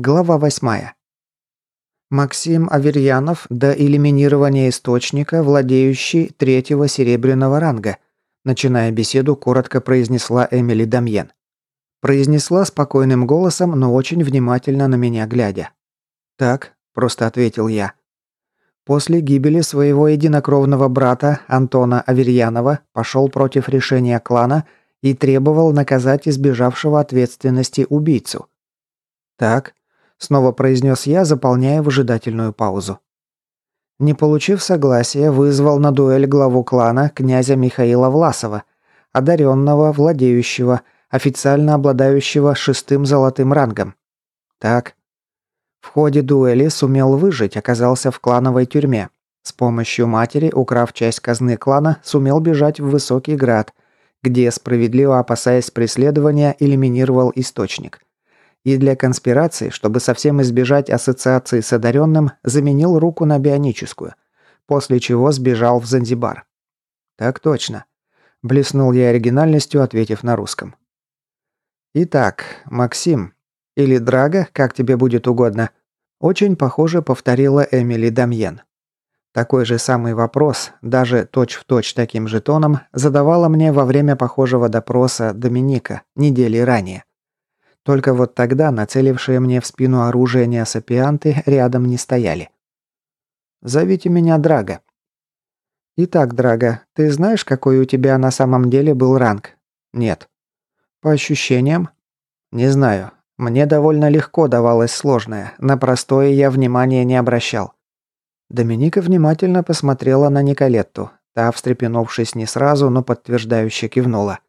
Глава 8. Максим Аверьянов до элиминирования источника, владеющий третьего серебряного ранга, начиная беседу, коротко произнесла Эмили Дамьен. Произнесла спокойным голосом, но очень внимательно на меня глядя. «Так», – просто ответил я. После гибели своего единокровного брата Антона Аверьянова пошел против решения клана и требовал наказать избежавшего ответственности убийцу. «Так», Снова произнес я, заполняя выжидательную паузу. Не получив согласия, вызвал на дуэль главу клана князя Михаила Власова, одаренного, владеющего, официально обладающего шестым золотым рангом. Так. В ходе дуэли сумел выжить, оказался в клановой тюрьме. С помощью матери, украв часть казны клана, сумел бежать в Высокий Град, где, справедливо опасаясь преследования, элиминировал источник и для конспирации, чтобы совсем избежать ассоциации с одаренным, заменил руку на бионическую, после чего сбежал в Занзибар. «Так точно», – блеснул я оригинальностью, ответив на русском. «Итак, Максим, или Драга, как тебе будет угодно», очень похоже повторила Эмили Дамьен. Такой же самый вопрос, даже точь-в-точь точь таким же тоном, задавала мне во время похожего допроса Доминика недели ранее. Только вот тогда нацелившие мне в спину оружие неосапианты рядом не стояли. «Зовите меня Драга». «Итак, Драга, ты знаешь, какой у тебя на самом деле был ранг?» «Нет». «По ощущениям?» «Не знаю. Мне довольно легко давалось сложное. На простое я внимания не обращал». Доминика внимательно посмотрела на Николетту. Та, встрепенувшись не сразу, но подтверждающе кивнула.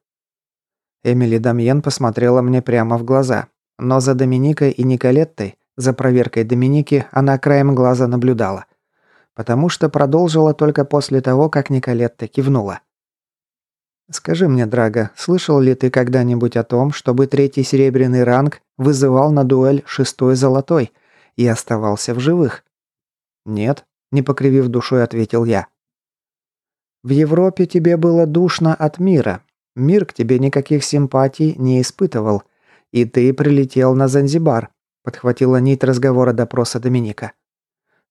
Эмили Дамьен посмотрела мне прямо в глаза. Но за Доминикой и Николеттой, за проверкой Доминики, она краем глаза наблюдала. Потому что продолжила только после того, как Николетта кивнула. «Скажи мне, Драго, слышал ли ты когда-нибудь о том, чтобы третий серебряный ранг вызывал на дуэль шестой золотой и оставался в живых?» «Нет», – не покривив душой, ответил я. «В Европе тебе было душно от мира, Мир к тебе никаких симпатий не испытывал. И ты прилетел на Занзибар», – подхватила нить разговора допроса Доминика.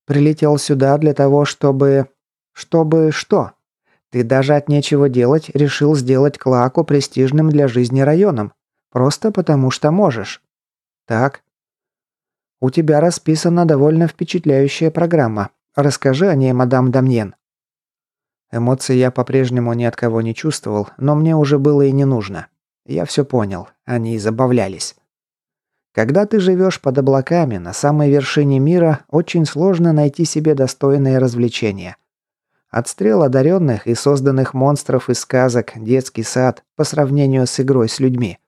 «Прилетел сюда для того, чтобы... Чтобы что? Ты даже от нечего делать решил сделать Клаку престижным для жизни районом. Просто потому что можешь. Так. У тебя расписана довольно впечатляющая программа. Расскажи о ней, мадам Дамьен. Эмоций я по-прежнему ни от кого не чувствовал, но мне уже было и не нужно. Я все понял, они забавлялись. Когда ты живешь под облаками на самой вершине мира, очень сложно найти себе достойное развлечение. Отстрел одаренных и созданных монстров из сказок детский сад по сравнению с игрой с людьми.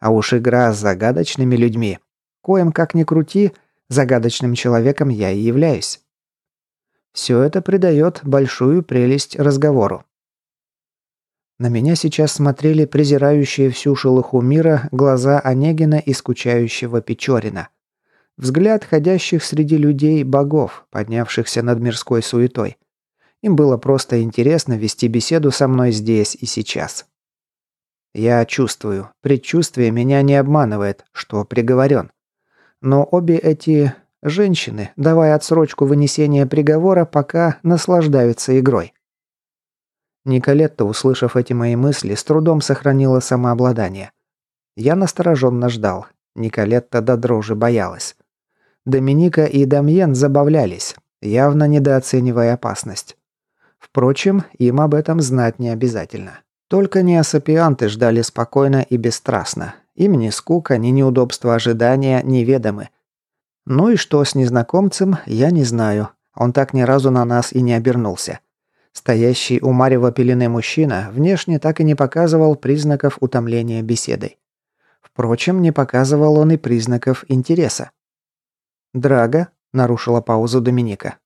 А уж игра с загадочными людьми. Коем как ни крути, загадочным человеком я и являюсь. Все это придает большую прелесть разговору. На меня сейчас смотрели презирающие всю шелуху мира глаза Онегина и скучающего Печорина. Взгляд ходящих среди людей богов, поднявшихся над мирской суетой. Им было просто интересно вести беседу со мной здесь и сейчас. Я чувствую, предчувствие меня не обманывает, что приговорен. Но обе эти Женщины, давая отсрочку вынесения приговора, пока наслаждаются игрой. Николетта, услышав эти мои мысли, с трудом сохранила самообладание. Я настороженно ждал. Николетта до дрожи боялась. Доминика и Дамьен забавлялись, явно недооценивая опасность. Впрочем, им об этом знать не обязательно. Только неосапианты ждали спокойно и бесстрастно. Им ни скука, ни неудобства ожидания неведомы. Ну и что с незнакомцем, я не знаю. Он так ни разу на нас и не обернулся. Стоящий у Марева пелены мужчина внешне так и не показывал признаков утомления беседой. Впрочем, не показывал он и признаков интереса. «Драго», – нарушила паузу Доминика.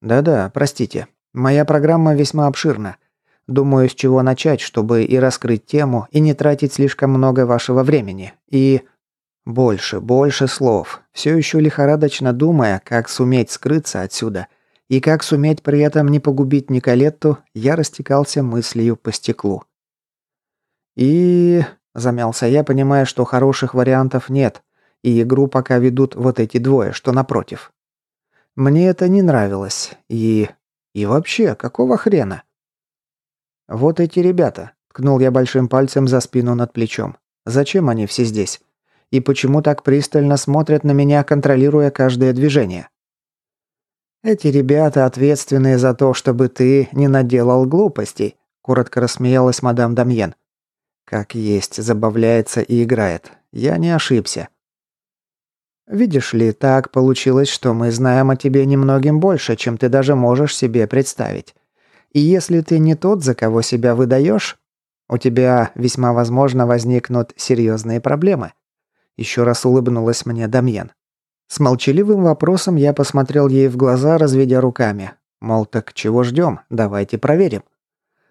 «Да-да, простите. Моя программа весьма обширна. Думаю, с чего начать, чтобы и раскрыть тему, и не тратить слишком много вашего времени. И...» Больше, больше слов. Все еще лихорадочно думая, как суметь скрыться отсюда и как суметь при этом не погубить Николетту, я растекался мыслью по стеклу. И... Замялся я, понимая, что хороших вариантов нет. И игру пока ведут вот эти двое, что напротив. Мне это не нравилось. И... И вообще, какого хрена? Вот эти ребята. Ткнул я большим пальцем за спину над плечом. Зачем они все здесь? И почему так пристально смотрят на меня, контролируя каждое движение? Эти ребята ответственные за то, чтобы ты не наделал глупостей, коротко рассмеялась мадам Дамьен. Как есть, забавляется и играет. Я не ошибся. Видишь ли, так получилось, что мы знаем о тебе немногим больше, чем ты даже можешь себе представить. И если ты не тот, за кого себя выдаешь, у тебя весьма возможно возникнут серьезные проблемы. Еще раз улыбнулась мне Дамьен. С молчаливым вопросом я посмотрел ей в глаза, разведя руками. Мол, так чего ждем? Давайте проверим.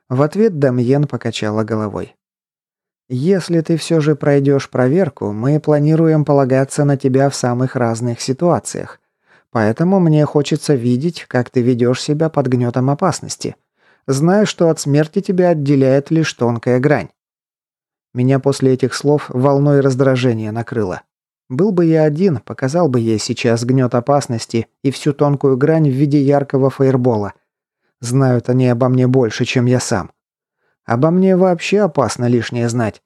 В ответ Дамьен покачала головой. Если ты все же пройдешь проверку, мы планируем полагаться на тебя в самых разных ситуациях. Поэтому мне хочется видеть, как ты ведешь себя под гнетом опасности. Знаю, что от смерти тебя отделяет лишь тонкая грань. Меня после этих слов волной раздражения накрыло. Был бы я один, показал бы ей сейчас гнет опасности и всю тонкую грань в виде яркого фаербола. Знают они обо мне больше, чем я сам. Обо мне вообще опасно лишнее знать.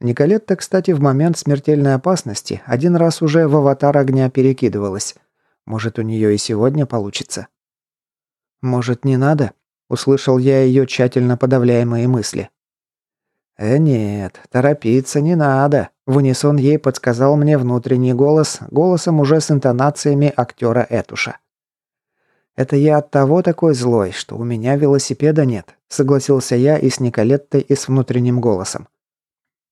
Николетта, кстати, в момент смертельной опасности один раз уже в аватар огня перекидывалась. Может, у нее и сегодня получится. «Может, не надо?» – услышал я ее тщательно подавляемые мысли. «Э, нет, торопиться не надо», – в унисон ей подсказал мне внутренний голос, голосом уже с интонациями актера Этуша. «Это я от того такой злой, что у меня велосипеда нет», – согласился я и с Николеттой, и с внутренним голосом.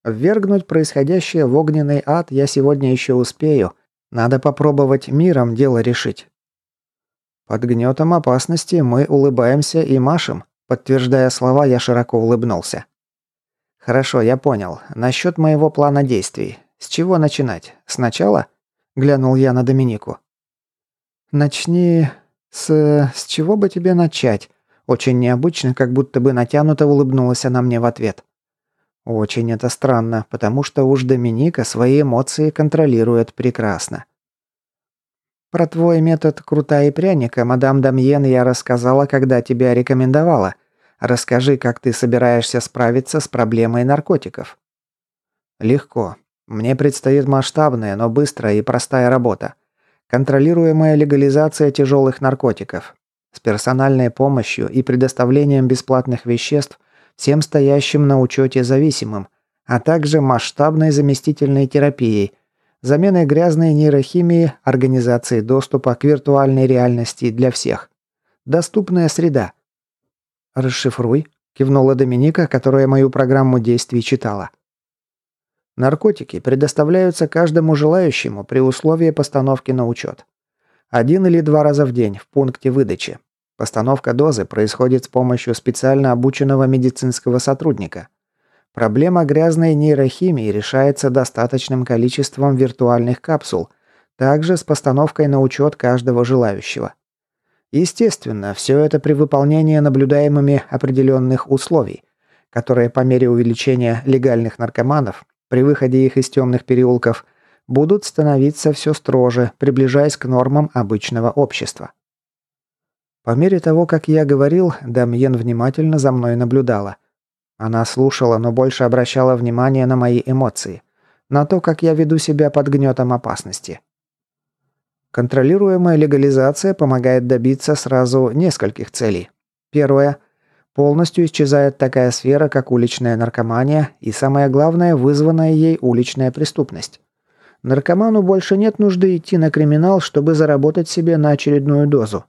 «Ввергнуть происходящее в огненный ад я сегодня еще успею. Надо попробовать миром дело решить». Под гнетом опасности мы улыбаемся и машем. Подтверждая слова, я широко улыбнулся. «Хорошо, я понял. Насчет моего плана действий. С чего начинать? Сначала?» Глянул я на Доминику. «Начни «С... с чего бы тебе начать?» Очень необычно, как будто бы натянуто улыбнулась она мне в ответ. Очень это странно, потому что уж Доминика свои эмоции контролирует прекрасно. Про твой метод крута и пряника, мадам Дамьен, я рассказала, когда тебя рекомендовала. Расскажи, как ты собираешься справиться с проблемой наркотиков. Легко. Мне предстоит масштабная, но быстрая и простая работа. Контролируемая легализация тяжелых наркотиков. С персональной помощью и предоставлением бесплатных веществ всем стоящим на учете зависимым, а также масштабной заместительной терапией, заменой грязной нейрохимии, организацией доступа к виртуальной реальности для всех. Доступная среда. «Расшифруй», – кивнула Доминика, которая мою программу действий читала. Наркотики предоставляются каждому желающему при условии постановки на учет. Один или два раза в день в пункте выдачи. Постановка дозы происходит с помощью специально обученного медицинского сотрудника. Проблема грязной нейрохимии решается достаточным количеством виртуальных капсул, также с постановкой на учет каждого желающего. Естественно, все это при выполнении наблюдаемыми определенных условий, которые по мере увеличения легальных наркоманов при выходе их из темных переулков будут становиться все строже, приближаясь к нормам обычного общества. По мере того, как я говорил, Дамьен внимательно за мной наблюдала. Она слушала, но больше обращала внимание на мои эмоции, на то, как я веду себя под гнетом опасности. Контролируемая легализация помогает добиться сразу нескольких целей. Первое – Полностью исчезает такая сфера, как уличная наркомания и, самое главное, вызванная ей уличная преступность. Наркоману больше нет нужды идти на криминал, чтобы заработать себе на очередную дозу.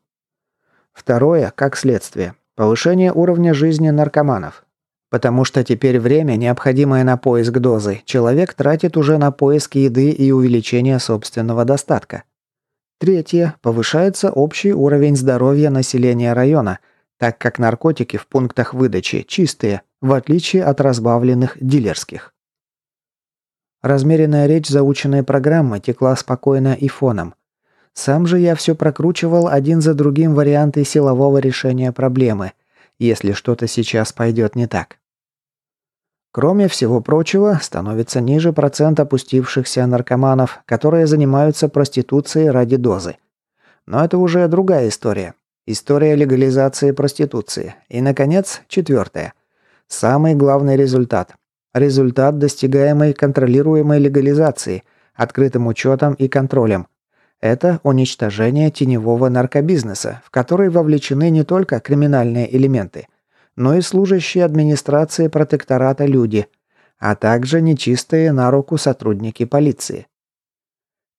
Второе, как следствие, повышение уровня жизни наркоманов. Потому что теперь время, необходимое на поиск дозы, человек тратит уже на поиск еды и увеличение собственного достатка. Третье, повышается общий уровень здоровья населения района – так как наркотики в пунктах выдачи чистые, в отличие от разбавленных дилерских. Размеренная речь заученной программы текла спокойно и фоном. Сам же я все прокручивал один за другим варианты силового решения проблемы, если что-то сейчас пойдет не так. Кроме всего прочего, становится ниже процент опустившихся наркоманов, которые занимаются проституцией ради дозы. Но это уже другая история. История легализации проституции. И, наконец, четвертое. Самый главный результат. Результат, достигаемый контролируемой легализации, открытым учетом и контролем. Это уничтожение теневого наркобизнеса, в который вовлечены не только криминальные элементы, но и служащие администрации протектората люди, а также нечистые на руку сотрудники полиции.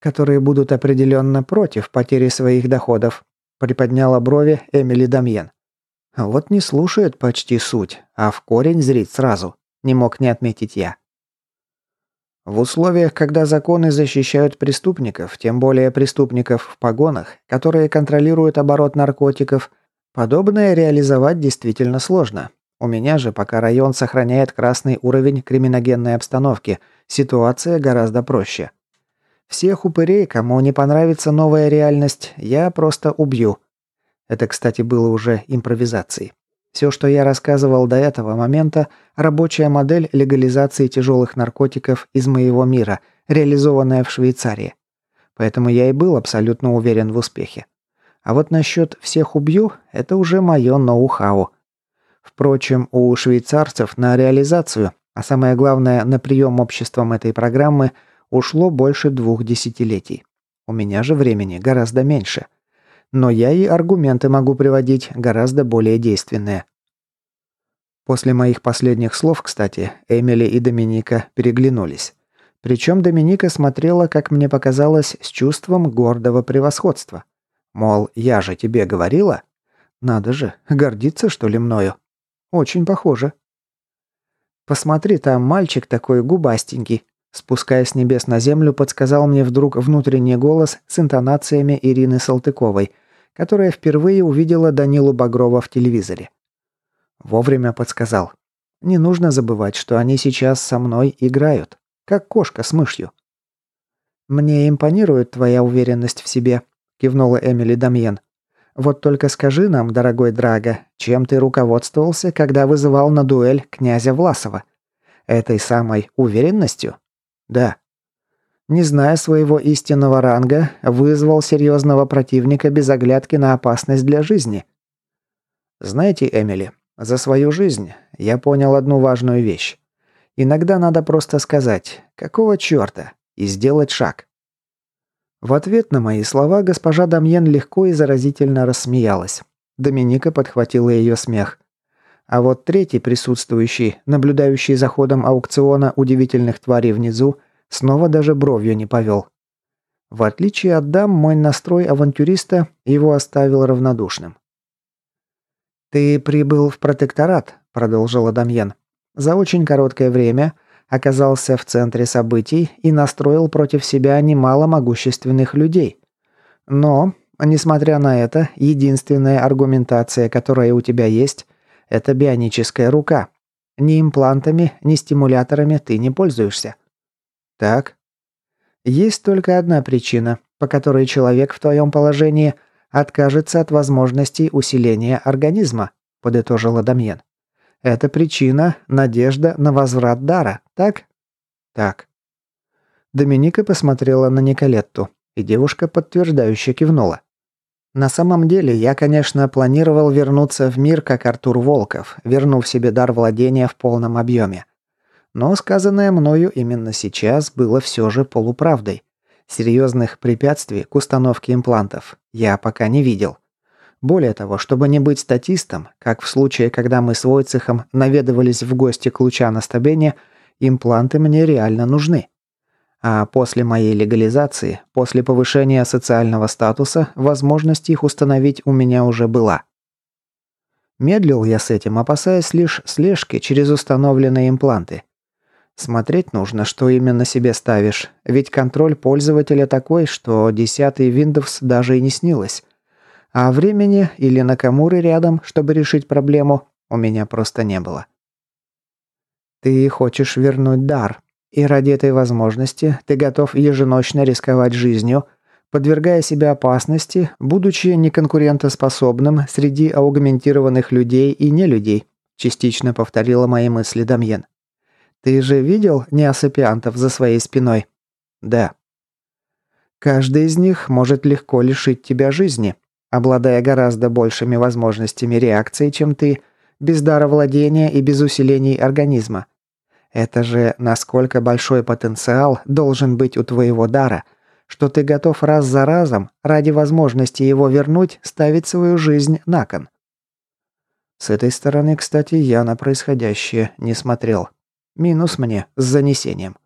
Которые будут определенно против потери своих доходов, приподняла брови Эмили Дамьен. Вот не слушает почти суть, а в корень зрит сразу. Не мог не отметить я. В условиях, когда законы защищают преступников, тем более преступников в погонах, которые контролируют оборот наркотиков – Подобное реализовать действительно сложно. У меня же, пока район сохраняет красный уровень криминогенной обстановки, ситуация гораздо проще. Всех упырей, кому не понравится новая реальность, я просто убью. Это, кстати, было уже импровизацией. Все, что я рассказывал до этого момента, рабочая модель легализации тяжелых наркотиков из моего мира, реализованная в Швейцарии. Поэтому я и был абсолютно уверен в успехе. А вот насчет «всех убью» – это уже мое ноу-хау. Впрочем, у швейцарцев на реализацию, а самое главное на прием обществом этой программы, ушло больше двух десятилетий. У меня же времени гораздо меньше. Но я и аргументы могу приводить гораздо более действенные. После моих последних слов, кстати, Эмили и Доминика переглянулись. Причем Доминика смотрела, как мне показалось, с чувством гордого превосходства. Мол, я же тебе говорила? Надо же, гордиться, что ли, мною? Очень похоже. Посмотри, там мальчик такой губастенький. Спускаясь с небес на землю, подсказал мне вдруг внутренний голос с интонациями Ирины Салтыковой, которая впервые увидела Данилу Багрова в телевизоре. Вовремя подсказал. Не нужно забывать, что они сейчас со мной играют, как кошка с мышью. Мне импонирует твоя уверенность в себе, кивнула Эмили Дамьен. Вот только скажи нам, дорогой Драго, чем ты руководствовался, когда вызывал на дуэль князя Власова? Этой самой уверенностью? Да. Не зная своего истинного ранга, вызвал серьезного противника без оглядки на опасность для жизни. Знаете, Эмили, за свою жизнь я понял одну важную вещь. Иногда надо просто сказать «какого чёрта?» и сделать шаг. В ответ на мои слова госпожа Дамьен легко и заразительно рассмеялась. Доминика подхватила ее смех. А вот третий присутствующий, наблюдающий за ходом аукциона удивительных тварей внизу, снова даже бровью не повел. В отличие от дам, мой настрой авантюриста его оставил равнодушным. «Ты прибыл в протекторат», – продолжила Дамьен. «За очень короткое время оказался в центре событий и настроил против себя немало могущественных людей. Но, несмотря на это, единственная аргументация, которая у тебя есть, это бионическая рука. Ни имплантами, ни стимуляторами ты не пользуешься. Так. Есть только одна причина, по которой человек в твоем положении откажется от возможностей усиления организма, подытожила Дамьен. Это причина – надежда на возврат дара, так? Так. Доминика посмотрела на Николетту, и девушка подтверждающе кивнула. На самом деле, я, конечно, планировал вернуться в мир, как Артур Волков, вернув себе дар владения в полном объеме. Но сказанное мною именно сейчас было все же полуправдой. Серьезных препятствий к установке имплантов я пока не видел. Более того, чтобы не быть статистом, как в случае, когда мы с Войцехом наведывались в гости к Лучано Стабене, импланты мне реально нужны. А после моей легализации, после повышения социального статуса, возможность их установить у меня уже была. Медлил я с этим, опасаясь лишь слежки через установленные импланты. Смотреть нужно, что именно себе ставишь, ведь контроль пользователя такой, что десятый Windows даже и не снилось. А времени или Накамуры рядом, чтобы решить проблему, у меня просто не было. Ты хочешь вернуть дар, и ради этой возможности ты готов еженочно рисковать жизнью, подвергая себя опасности, будучи неконкурентоспособным среди аугментированных людей и нелюдей, частично повторила мои мысли Дамьен. Ты же видел неосапиантов за своей спиной? Да. Каждый из них может легко лишить тебя жизни, обладая гораздо большими возможностями реакции, чем ты, без дара владения и без усилений организма. Это же насколько большой потенциал должен быть у твоего дара, что ты готов раз за разом, ради возможности его вернуть, ставить свою жизнь на кон. С этой стороны, кстати, я на происходящее не смотрел. Минус мне с занесением.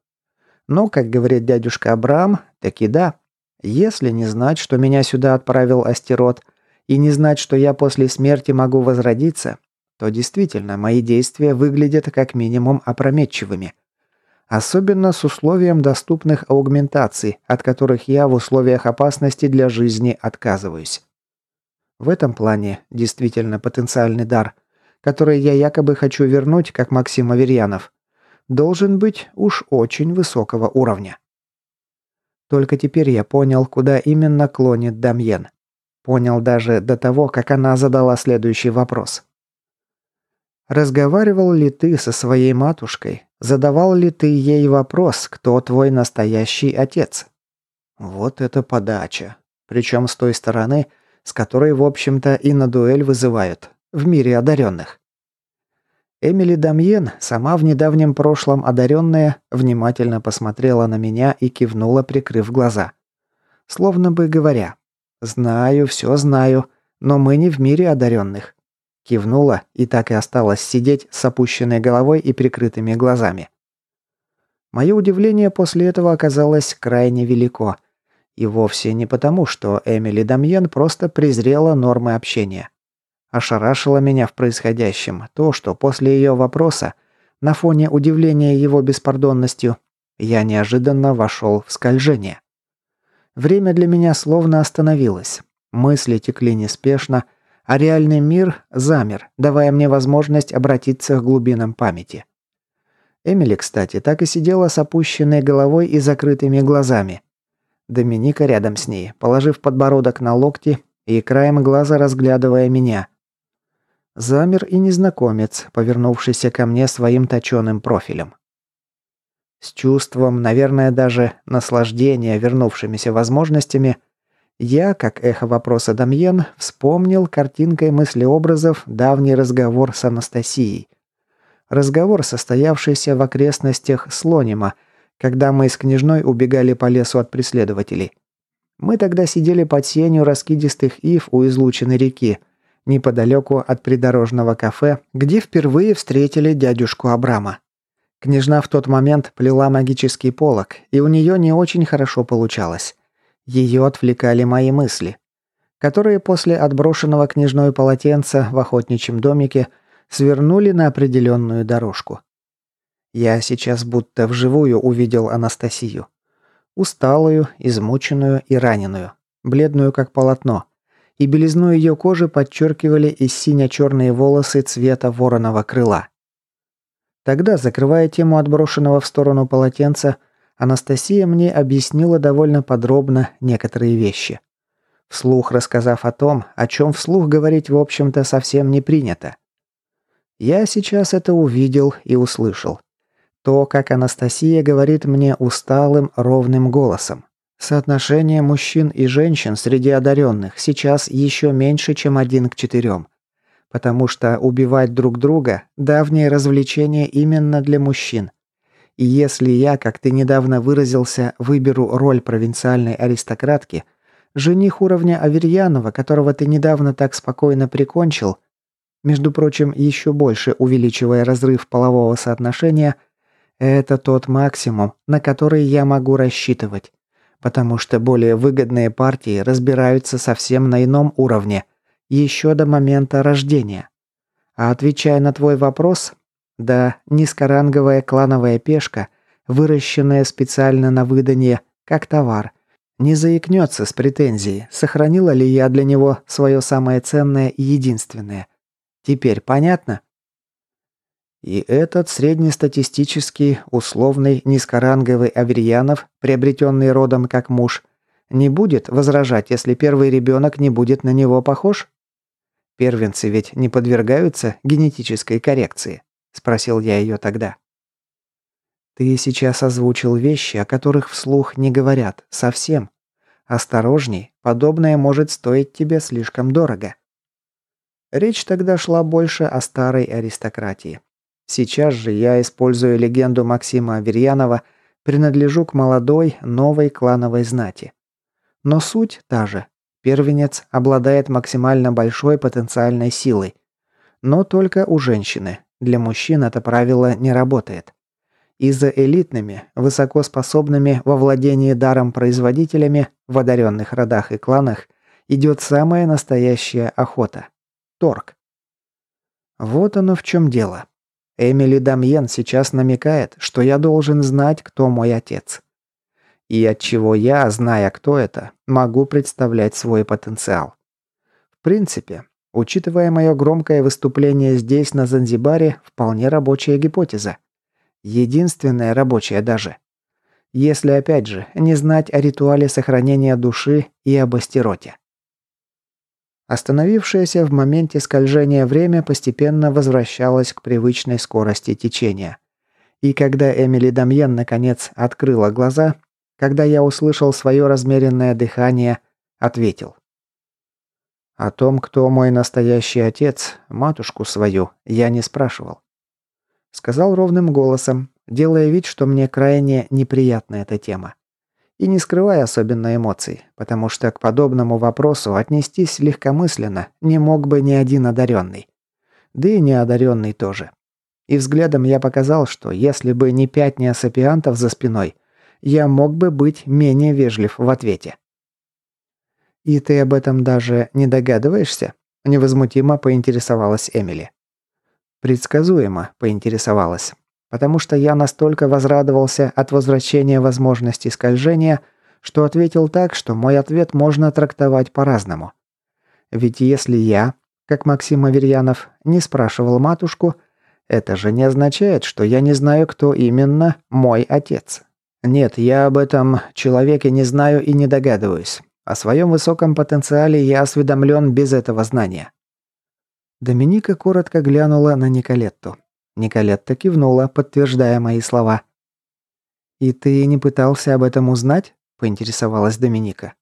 Но, как говорит дядюшка Абрам, таки да. Если не знать, что меня сюда отправил Астерот, и не знать, что я после смерти могу возродиться, то действительно мои действия выглядят как минимум опрометчивыми. Особенно с условием доступных аугментаций, от которых я в условиях опасности для жизни отказываюсь. В этом плане действительно потенциальный дар, который я якобы хочу вернуть, как Максим Аверьянов, должен быть уж очень высокого уровня. Только теперь я понял, куда именно клонит Дамьен. Понял даже до того, как она задала следующий вопрос. Разговаривал ли ты со своей матушкой? Задавал ли ты ей вопрос, кто твой настоящий отец? Вот это подача. Причем с той стороны, с которой, в общем-то, и на дуэль вызывают. В мире одаренных. Эмили Дамьен, сама в недавнем прошлом одаренная, внимательно посмотрела на меня и кивнула, прикрыв глаза. Словно бы говоря, «Знаю, все знаю, но мы не в мире одаренных». Кивнула и так и осталась сидеть с опущенной головой и прикрытыми глазами. Мое удивление после этого оказалось крайне велико. И вовсе не потому, что Эмили Дамьен просто презрела нормы общения. Ошарашило меня в происходящем то, что после ее вопроса, на фоне удивления его беспардонностью, я неожиданно вошел в скольжение. Время для меня словно остановилось. Мысли текли неспешно, а реальный мир замер, давая мне возможность обратиться к глубинам памяти. Эмили, кстати, так и сидела с опущенной головой и закрытыми глазами. Доминика рядом с ней, положив подбородок на локти и краем глаза разглядывая меня. Замер и незнакомец, повернувшийся ко мне своим точеным профилем. С чувством, наверное, даже наслаждения вернувшимися возможностями, я, как эхо вопроса Дамьен, вспомнил картинкой мыслеобразов давний разговор с Анастасией. Разговор, состоявшийся в окрестностях Слонима, когда мы с княжной убегали по лесу от преследователей. Мы тогда сидели под сенью раскидистых ив у излученной реки, неподалеку от придорожного кафе, где впервые встретили дядюшку Абрама. Княжна в тот момент плела магический полог, и у нее не очень хорошо получалось. Ее отвлекали мои мысли, которые после отброшенного княжной полотенца в охотничьем домике свернули на определенную дорожку. Я сейчас будто вживую увидел Анастасию. Усталую, измученную и раненую, бледную как полотно – и белизну ее кожи подчеркивали и сине-черные волосы цвета вороного крыла. Тогда, закрывая тему отброшенного в сторону полотенца, Анастасия мне объяснила довольно подробно некоторые вещи. Вслух рассказав о том, о чем вслух говорить, в общем-то, совсем не принято. Я сейчас это увидел и услышал. То, как Анастасия говорит мне усталым, ровным голосом. Соотношение мужчин и женщин среди одаренных сейчас еще меньше, чем один к четырем. Потому что убивать друг друга – давнее развлечение именно для мужчин. И если я, как ты недавно выразился, выберу роль провинциальной аристократки, жених уровня Аверьянова, которого ты недавно так спокойно прикончил, между прочим, еще больше увеличивая разрыв полового соотношения, это тот максимум, на который я могу рассчитывать потому что более выгодные партии разбираются совсем на ином уровне, еще до момента рождения. А отвечая на твой вопрос, да, низкоранговая клановая пешка, выращенная специально на выданье, как товар, не заикнется с претензией, сохранила ли я для него свое самое ценное и единственное. Теперь понятно? И этот среднестатистический, условный, низкоранговый Аверьянов, приобретенный родом как муж, не будет возражать, если первый ребенок не будет на него похож? Первенцы ведь не подвергаются генетической коррекции, спросил я ее тогда. Ты сейчас озвучил вещи, о которых вслух не говорят. Совсем. Осторожней, подобное может стоить тебе слишком дорого. Речь тогда шла больше о старой аристократии. Сейчас же я, используя легенду Максима Аверьянова, принадлежу к молодой, новой клановой знати. Но суть та же. Первенец обладает максимально большой потенциальной силой. Но только у женщины. Для мужчин это правило не работает. И за элитными, высокоспособными во владении даром производителями в одаренных родах и кланах идет самая настоящая охота. Торг. Вот оно в чем дело. Эмили Дамьен сейчас намекает, что я должен знать, кто мой отец. И от чего я, зная, кто это, могу представлять свой потенциал. В принципе, учитывая мое громкое выступление здесь, на Занзибаре, вполне рабочая гипотеза. Единственная рабочая даже. Если, опять же, не знать о ритуале сохранения души и об астероте. Остановившееся в моменте скольжения время постепенно возвращалось к привычной скорости течения. И когда Эмили Дамьен наконец открыла глаза, когда я услышал свое размеренное дыхание, ответил. О том, кто мой настоящий отец, матушку свою, я не спрашивал. Сказал ровным голосом, делая вид, что мне крайне неприятна эта тема и не скрывая особенно эмоций, потому что к подобному вопросу отнестись легкомысленно не мог бы ни один одаренный. Да и неодаренный тоже. И взглядом я показал, что если бы не пять неосапиантов за спиной, я мог бы быть менее вежлив в ответе. «И ты об этом даже не догадываешься?» – невозмутимо поинтересовалась Эмили. «Предсказуемо», – поинтересовалась потому что я настолько возрадовался от возвращения возможности скольжения, что ответил так, что мой ответ можно трактовать по-разному. Ведь если я, как Максим Аверьянов, не спрашивал матушку, это же не означает, что я не знаю, кто именно мой отец. Нет, я об этом человеке не знаю и не догадываюсь. О своем высоком потенциале я осведомлен без этого знания. Доминика коротко глянула на Николетту. Николетта кивнула, подтверждая мои слова. «И ты не пытался об этом узнать?» – поинтересовалась Доминика.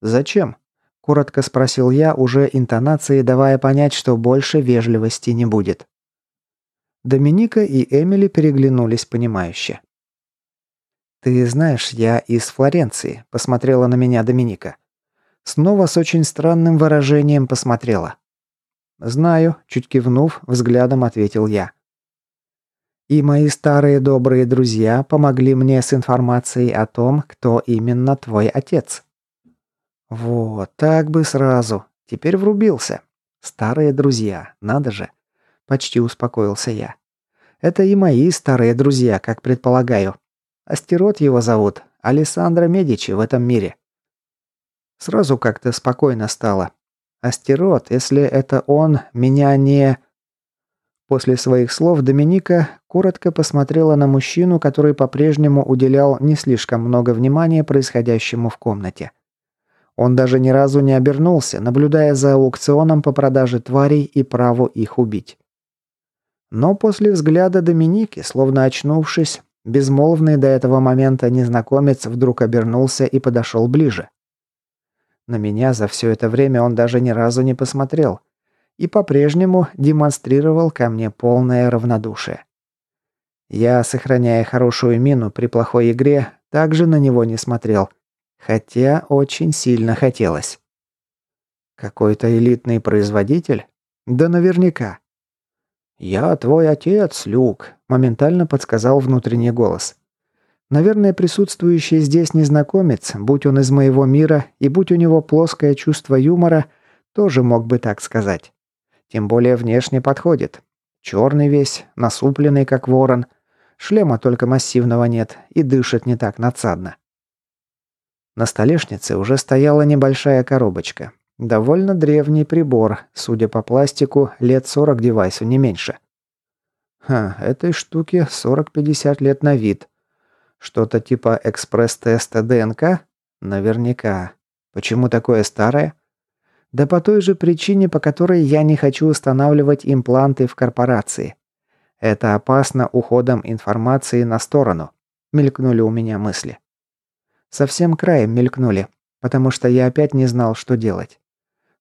«Зачем?» – коротко спросил я, уже интонацией давая понять, что больше вежливости не будет. Доминика и Эмили переглянулись понимающе. «Ты знаешь, я из Флоренции», – посмотрела на меня Доминика. Снова с очень странным выражением посмотрела. «Знаю», – чуть кивнув, взглядом ответил я. И мои старые добрые друзья помогли мне с информацией о том, кто именно твой отец. Вот, так бы сразу. Теперь врубился. Старые друзья, надо же. Почти успокоился я. Это и мои старые друзья, как предполагаю. Астерот его зовут, Алессандро Медичи в этом мире. Сразу как-то спокойно стало. Астерот, если это он, меня не... После своих слов Доминика коротко посмотрела на мужчину, который по-прежнему уделял не слишком много внимания происходящему в комнате. Он даже ни разу не обернулся, наблюдая за аукционом по продаже тварей и праву их убить. Но после взгляда Доминики, словно очнувшись, безмолвный до этого момента незнакомец вдруг обернулся и подошел ближе. На меня за все это время он даже ни разу не посмотрел – и по-прежнему демонстрировал ко мне полное равнодушие. Я, сохраняя хорошую мину при плохой игре, также на него не смотрел, хотя очень сильно хотелось. Какой-то элитный производитель? Да наверняка. «Я твой отец, Люк», – моментально подсказал внутренний голос. Наверное, присутствующий здесь незнакомец, будь он из моего мира и будь у него плоское чувство юмора, тоже мог бы так сказать. Тем более внешне подходит. Черный весь, насупленный, как ворон. Шлема только массивного нет и дышит не так надсадно. На столешнице уже стояла небольшая коробочка. Довольно древний прибор, судя по пластику, лет 40 девайсу, не меньше. Ха, этой штуке 40-50 лет на вид. Что-то типа экспресс-теста ДНК? Наверняка. Почему такое старое? Да по той же причине, по которой я не хочу устанавливать импланты в корпорации. Это опасно уходом информации на сторону. Мелькнули у меня мысли. Совсем краем мелькнули, потому что я опять не знал, что делать.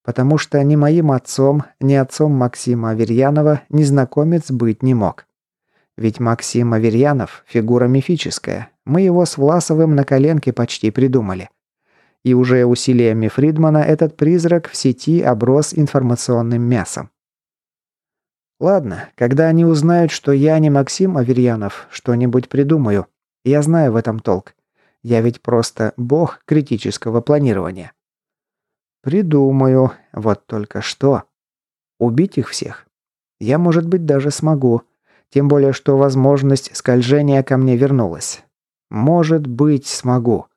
Потому что ни моим отцом, ни отцом Максима Аверьянова незнакомец быть не мог. Ведь Максим Аверьянов – фигура мифическая. Мы его с Власовым на коленке почти придумали. И уже усилиями Фридмана этот призрак в сети оброс информационным мясом. Ладно, когда они узнают, что я не Максим Аверьянов, что-нибудь придумаю. Я знаю в этом толк. Я ведь просто бог критического планирования. Придумаю. Вот только что. Убить их всех? Я, может быть, даже смогу. Тем более, что возможность скольжения ко мне вернулась. Может быть, смогу.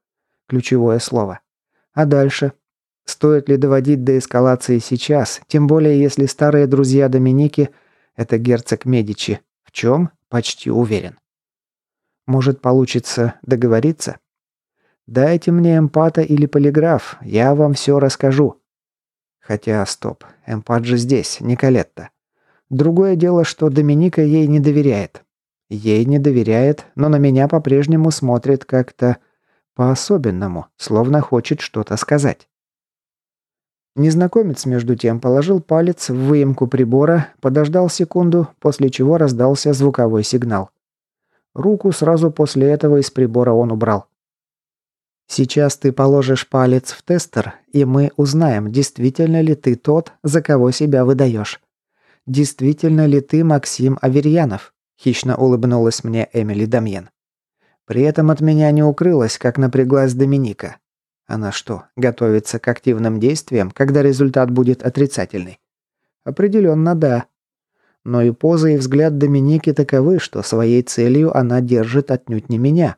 Ключевое слово. А дальше? Стоит ли доводить до эскалации сейчас, тем более если старые друзья Доминики – это герцог Медичи, в чем почти уверен. Может получится договориться? Дайте мне эмпата или полиграф, я вам все расскажу. Хотя, стоп, эмпат же здесь, не Калетта. Другое дело, что Доминика ей не доверяет. Ей не доверяет, но на меня по-прежнему смотрит как-то по-особенному, словно хочет что-то сказать. Незнакомец, между тем, положил палец в выемку прибора, подождал секунду, после чего раздался звуковой сигнал. Руку сразу после этого из прибора он убрал. Сейчас ты положишь палец в тестер, и мы узнаем, действительно ли ты тот, за кого себя выдаешь. Действительно ли ты Максим Аверьянов? Хищно улыбнулась мне Эмили Дамьен. При этом от меня не укрылось, как напряглась Доминика. Она что, готовится к активным действиям, когда результат будет отрицательный? Определенно да. Но и поза и взгляд Доминики таковы, что своей целью она держит отнюдь не меня.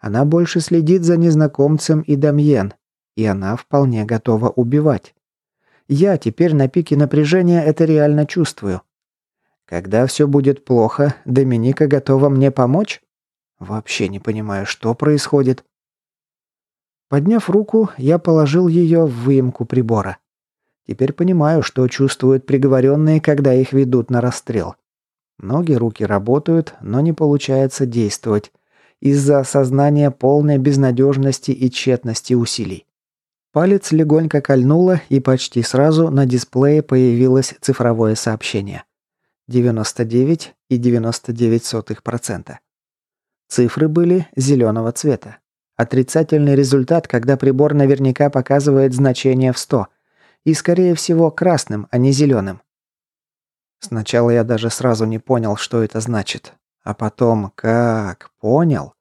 Она больше следит за незнакомцем и Дамьен, и она вполне готова убивать. Я теперь на пике напряжения это реально чувствую. Когда все будет плохо, Доминика готова мне помочь? Вообще не понимаю, что происходит. Подняв руку, я положил ее в выемку прибора. Теперь понимаю, что чувствуют приговоренные, когда их ведут на расстрел. Ноги, руки работают, но не получается действовать из-за осознания полной безнадежности и тщетности усилий. Палец легонько кольнуло, и почти сразу на дисплее появилось цифровое сообщение. 99,99%. Цифры были зеленого цвета. Отрицательный результат, когда прибор наверняка показывает значение в 100. И, скорее всего, красным, а не зеленым. Сначала я даже сразу не понял, что это значит. А потом, как понял?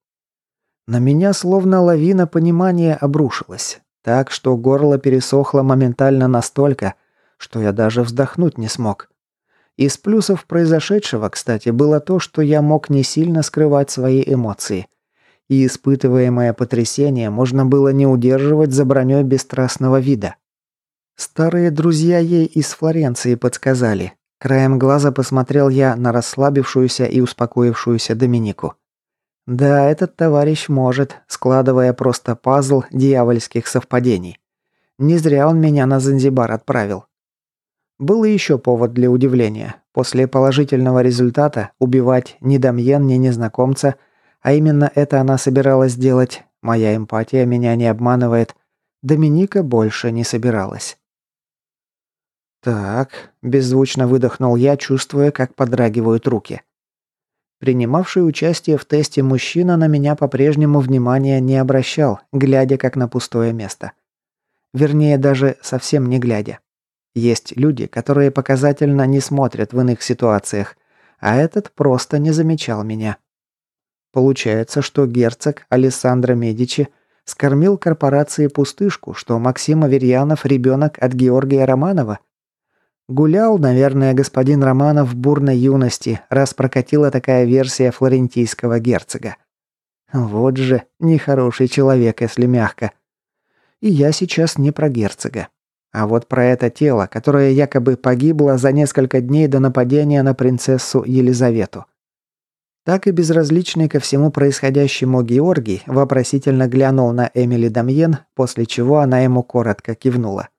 На меня словно лавина понимания обрушилась, так что горло пересохло моментально настолько, что я даже вздохнуть не смог. Из плюсов произошедшего, кстати, было то, что я мог не сильно скрывать свои эмоции. И испытываемое потрясение можно было не удерживать за броней бесстрастного вида. Старые друзья ей из Флоренции подсказали, Краем глаза посмотрел я на расслабившуюся и успокоившуюся Доминику. Да, этот товарищ может, складывая просто пазл дьявольских совпадений. Не зря он меня на Занзибар отправил. Был еще повод для удивления. После положительного результата убивать ни Дамьен, ни незнакомца, а именно это она собиралась делать, моя эмпатия меня не обманывает, Доминика больше не собиралась. «Так», – беззвучно выдохнул я, чувствуя, как подрагивают руки. Принимавший участие в тесте мужчина на меня по-прежнему внимания не обращал, глядя как на пустое место. Вернее, даже совсем не глядя. Есть люди, которые показательно не смотрят в иных ситуациях, а этот просто не замечал меня. Получается, что герцог Алессандро Медичи скормил корпорации пустышку, что Максим Аверьянов – ребенок от Георгия Романова – Гулял, наверное, господин Романов в бурной юности, раз прокатила такая версия флорентийского герцога. Вот же нехороший человек, если мягко. И я сейчас не про герцога. А вот про это тело, которое якобы погибло за несколько дней до нападения на принцессу Елизавету. Так и безразличный ко всему происходящему Георгий вопросительно глянул на Эмили Дамьен, после чего она ему коротко кивнула.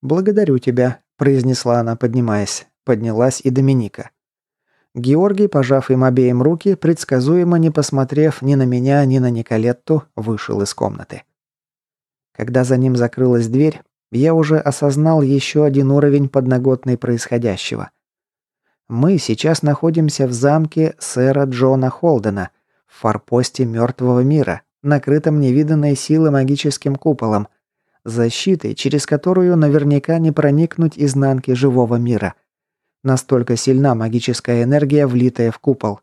«Благодарю тебя», произнесла она, поднимаясь. Поднялась и Доминика. Георгий, пожав им обеим руки, предсказуемо не посмотрев ни на меня, ни на Николетту, вышел из комнаты. Когда за ним закрылась дверь, я уже осознал еще один уровень подноготной происходящего. Мы сейчас находимся в замке сэра Джона Холдена, в форпосте мертвого мира, накрытом невиданной силой магическим куполом, защитой, через которую наверняка не проникнуть изнанки живого мира. Настолько сильна магическая энергия, влитая в купол.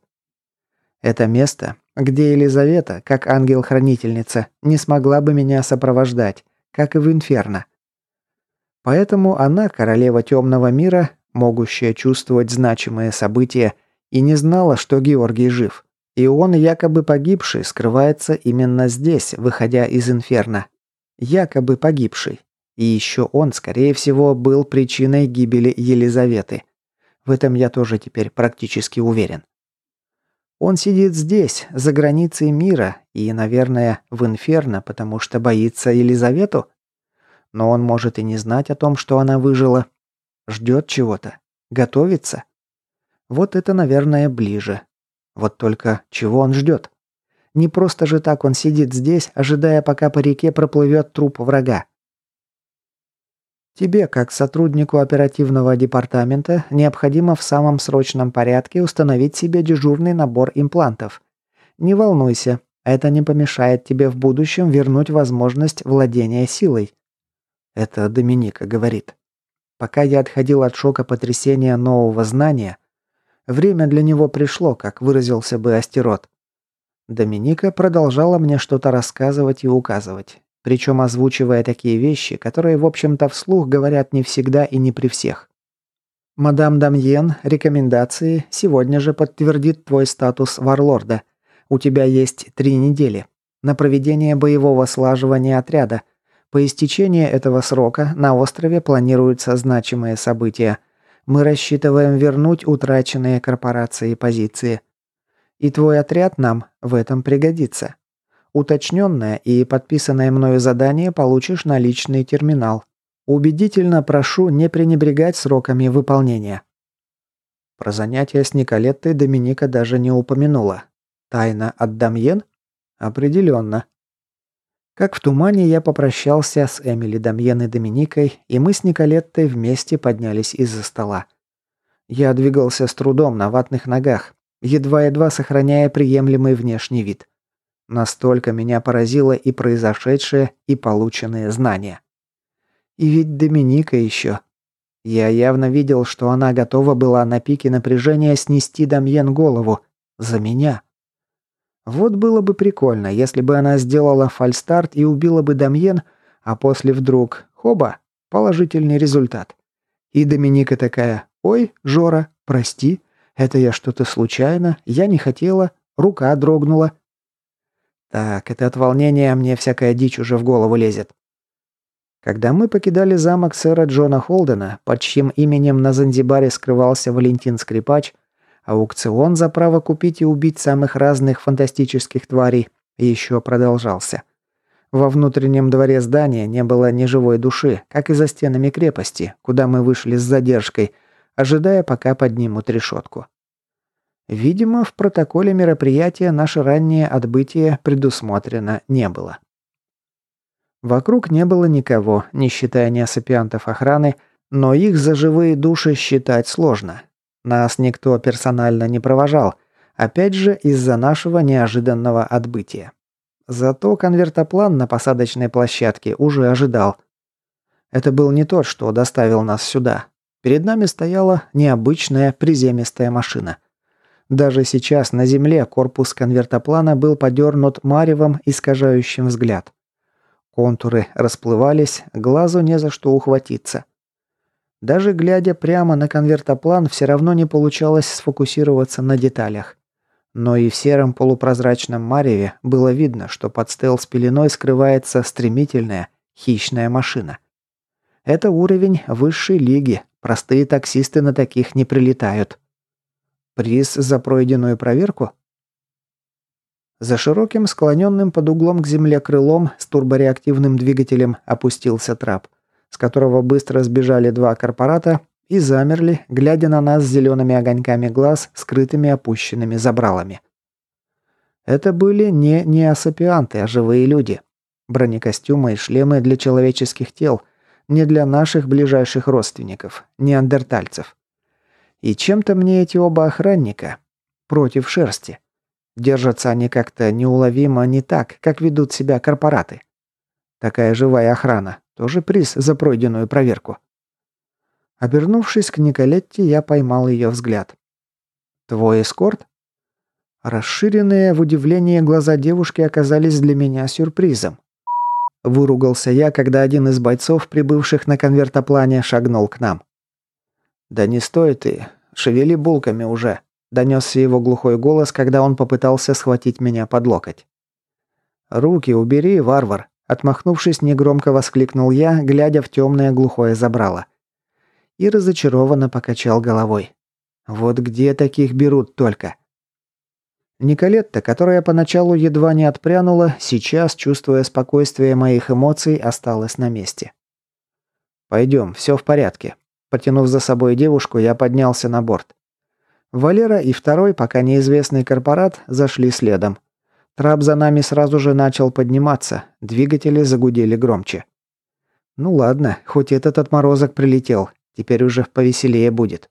Это место, где Елизавета, как ангел-хранительница, не смогла бы меня сопровождать, как и в Инферно. Поэтому она, королева темного мира, могущая чувствовать значимые события, и не знала, что Георгий жив. И он, якобы погибший, скрывается именно здесь, выходя из Инферно. Якобы погибший. И еще он, скорее всего, был причиной гибели Елизаветы. В этом я тоже теперь практически уверен. Он сидит здесь, за границей мира, и, наверное, в инферно, потому что боится Елизавету. Но он может и не знать о том, что она выжила. Ждет чего-то. Готовится. Вот это, наверное, ближе. Вот только чего он ждет? Не просто же так он сидит здесь, ожидая, пока по реке проплывет труп врага. Тебе, как сотруднику оперативного департамента, необходимо в самом срочном порядке установить себе дежурный набор имплантов. Не волнуйся, это не помешает тебе в будущем вернуть возможность владения силой. Это Доминика говорит. Пока я отходил от шока потрясения нового знания, время для него пришло, как выразился бы Астерот. Доминика продолжала мне что-то рассказывать и указывать причем озвучивая такие вещи, которые, в общем-то, вслух говорят не всегда и не при всех. «Мадам Дамьен, рекомендации сегодня же подтвердит твой статус варлорда. У тебя есть три недели на проведение боевого слаживания отряда. По истечении этого срока на острове планируются значимые события. Мы рассчитываем вернуть утраченные корпорации позиции. И твой отряд нам в этом пригодится. Уточненное и подписанное мною задание получишь на личный терминал. Убедительно прошу не пренебрегать сроками выполнения. Про занятия с Николеттой Доминика даже не упомянула. Тайна от Дамьен? Определенно. Как в тумане я попрощался с Эмили Дамьен и Доминикой, и мы с Николеттой вместе поднялись из-за стола. Я двигался с трудом на ватных ногах, едва-едва сохраняя приемлемый внешний вид. Настолько меня поразило и произошедшее, и полученные знания. И ведь Доминика еще. Я явно видел, что она готова была на пике напряжения снести Дамьен голову. За меня. Вот было бы прикольно, если бы она сделала фальстарт и убила бы Дамьен, а после вдруг, хоба, положительный результат. И Доминика такая, ой, Жора, прости, это я что-то случайно, я не хотела, рука дрогнула, так, это от волнения мне всякая дичь уже в голову лезет. Когда мы покидали замок сэра Джона Холдена, под чьим именем на Занзибаре скрывался Валентин Скрипач, аукцион за право купить и убить самых разных фантастических тварей еще продолжался. Во внутреннем дворе здания не было ни живой души, как и за стенами крепости, куда мы вышли с задержкой, ожидая, пока поднимут решетку. Видимо, в протоколе мероприятия наше раннее отбытие предусмотрено не было. Вокруг не было никого, не считая неосыпиантов охраны, но их за живые души считать сложно. Нас никто персонально не провожал, опять же из-за нашего неожиданного отбытия. Зато конвертоплан на посадочной площадке уже ожидал. Это был не тот, что доставил нас сюда. Перед нами стояла необычная приземистая машина – даже сейчас на земле корпус конвертоплана был подернут маревом, искажающим взгляд. Контуры расплывались, глазу не за что ухватиться. Даже глядя прямо на конвертоплан, все равно не получалось сфокусироваться на деталях. Но и в сером полупрозрачном мареве было видно, что под стелс-пеленой скрывается стремительная, хищная машина. Это уровень высшей лиги, простые таксисты на таких не прилетают. Приз за пройденную проверку? За широким, склоненным под углом к земле крылом с турбореактивным двигателем опустился трап, с которого быстро сбежали два корпората и замерли, глядя на нас зелеными огоньками глаз, скрытыми опущенными забралами. Это были не неосапианты, а живые люди. Бронекостюмы и шлемы для человеческих тел, не для наших ближайших родственников, неандертальцев. И чем-то мне эти оба охранника против шерсти. Держатся они как-то неуловимо не так, как ведут себя корпораты. Такая живая охрана, тоже приз за пройденную проверку. Обернувшись к Николетте, я поймал ее взгляд. «Твой эскорт?» Расширенные в удивлении глаза девушки оказались для меня сюрпризом. Выругался я, когда один из бойцов, прибывших на конвертоплане, шагнул к нам. «Да не стоит ты, шевели булками уже», – донесся его глухой голос, когда он попытался схватить меня под локоть. «Руки убери, варвар», – отмахнувшись, негромко воскликнул я, глядя в темное глухое забрало. И разочарованно покачал головой. «Вот где таких берут только?» Николетта, которая поначалу едва не отпрянула, сейчас, чувствуя спокойствие моих эмоций, осталась на месте. «Пойдем, все в порядке». Потянув за собой девушку, я поднялся на борт. Валера и второй, пока неизвестный корпорат, зашли следом. Трап за нами сразу же начал подниматься, двигатели загудели громче. Ну ладно, хоть этот отморозок прилетел, теперь уже повеселее будет.